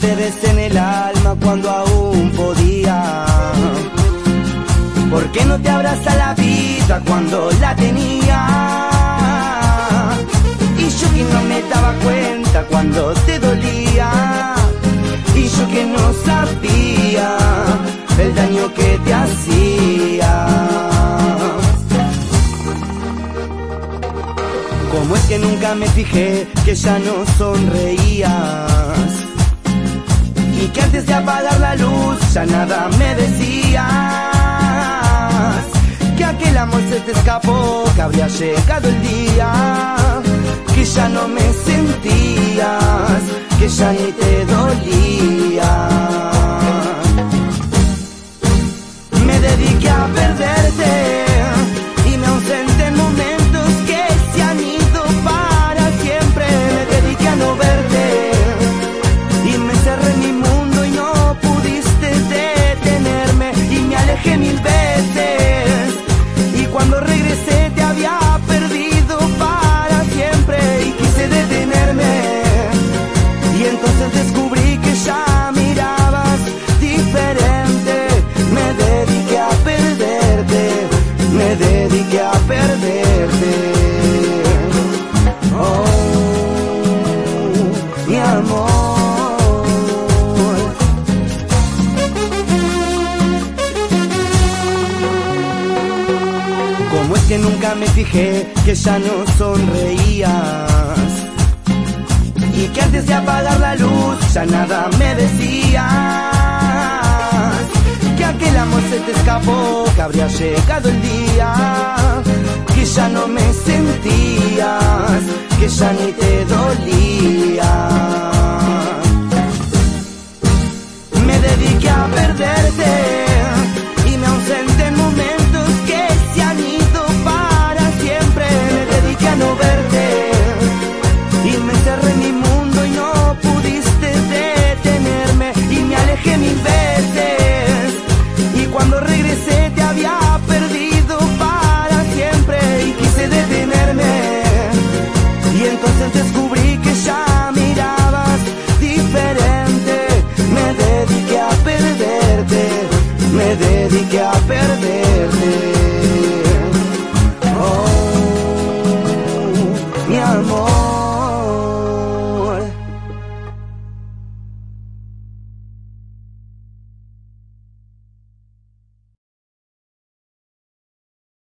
te besé en el alma cuando aún podía? ¿Por qué no te abraza la vida cuando la tenía? Y yo que no me daba cuenta cuando te dolía. Y yo que no sabía el daño que te hacía. Como es que nunca me fijé que ya no sonreías? Que antes de apagar la luz ya nada me decías. Que aquel amor se te escapó, que habría llegado el día. Dediqué a perderte. Oh, mi amor. Como es que nunca me fijé que ya no sonreías y que antes de apagar la luz ya nada me decías que aquel amor se te escapó, que habría llegado el día que